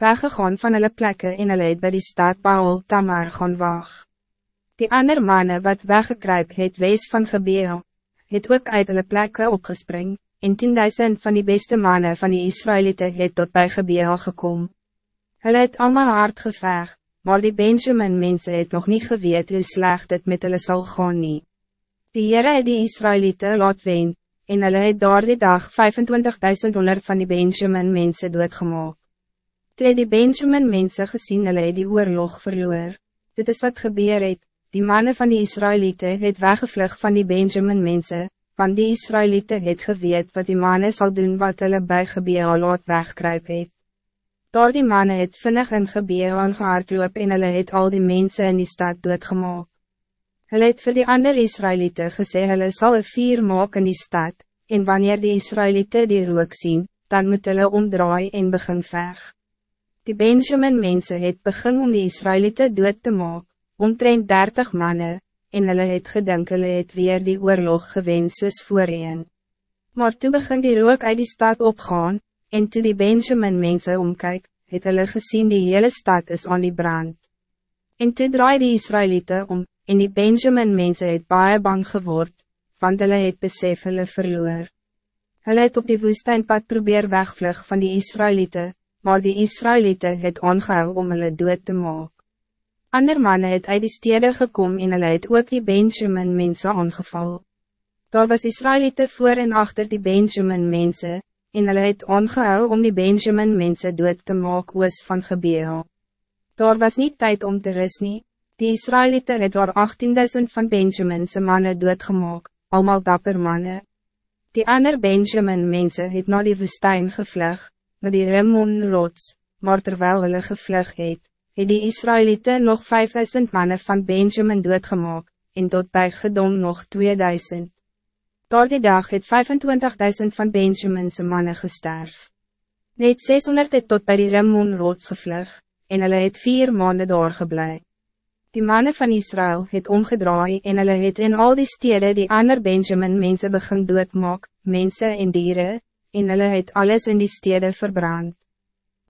weggegaan van hulle plekke en hulle het by die stad Baal Tamar gaan waag. Die ander mannen wat weggekruip het wees van Gebeel, het ook uit hulle plekke opgespring, en 10.000 van die beste mannen van die Israëlieten het tot bij Gebeel gekom. Hulle het allemaal hard geveg, maar die Benjamin mensen het nog niet geweet hoe slecht het met hulle sal gaan nie. Die Heere het die Israëlieten laat wen, en hulle het daar die dag 25.000 van die Benjamin mensen doodgemaak. Toe het die Benjamin mensen gezien hulle het die oorlog verloor. Dit is wat gebeur het, die mannen van die Israëlieten het weggevlug van die Benjamin mensen, want die Israëlieten het geweet wat die mannen zal doen wat hulle by gebeur laat wegkruip het. Daar die mannen het vinnig in gebeur aangehardloop en hulle het al die mensen in die stad doodgemaak. Hulle het vir die ander Israëlieten gesê hulle sal een vier maak in die stad, en wanneer die Israëlieten die rook zien, dan moet hulle omdraai en begin veg. Die Benjamin mensen het begin om die Israëlieten dood te maak, omtrent dertig mannen, en hulle het gedink hulle het weer die oorlog gewen soos voorheen. Maar toe begin die rook uit die stad opgaan, en toe die Benjamin mense omkyk, het hulle gesien die hele stad is aan die brand. En toe draai die Israëlieten om, en die Benjamin mense het baie bang geword, want hulle het besef hulle verloor. Hulle het op die woestijnpad probeer wegvlug van die Israëlieten, maar die Israëlieten het aangehou om hulle dood te maak. Ander mannen het uit die stede gekom en hulle het ook die Benjamin mense aangeval. Daar was Israëlieten voor en achter die Benjamin mense, en hulle het aangehou om die Benjamin mense dood te maak oos van gebeel. Daar was niet tijd om te rus nie, die Israëlieten het daar 18.000 van Benjaminse mannen doodgemaak, allemaal dapper mannen. Die ander Benjamin mense het na die woestijn gevlug, na die Rimmon rots, maar terwijl hulle gevlug het, het die Israëlieten nog 5000 mannen van Benjamin doodgemaak, en tot bij Gedom nog 2000. Door die dag het 25.000 van Benjaminse mannen gesterf. Net 600 het tot bij die Rimmon rots gevlug, en hulle het vier maanden doorgeblij. Die mannen van Israël het omgedraai en hulle het in al die steden die ander Benjamin mensen begin doodmaak, mensen en dieren, en hulle het alles in die steden verbrand.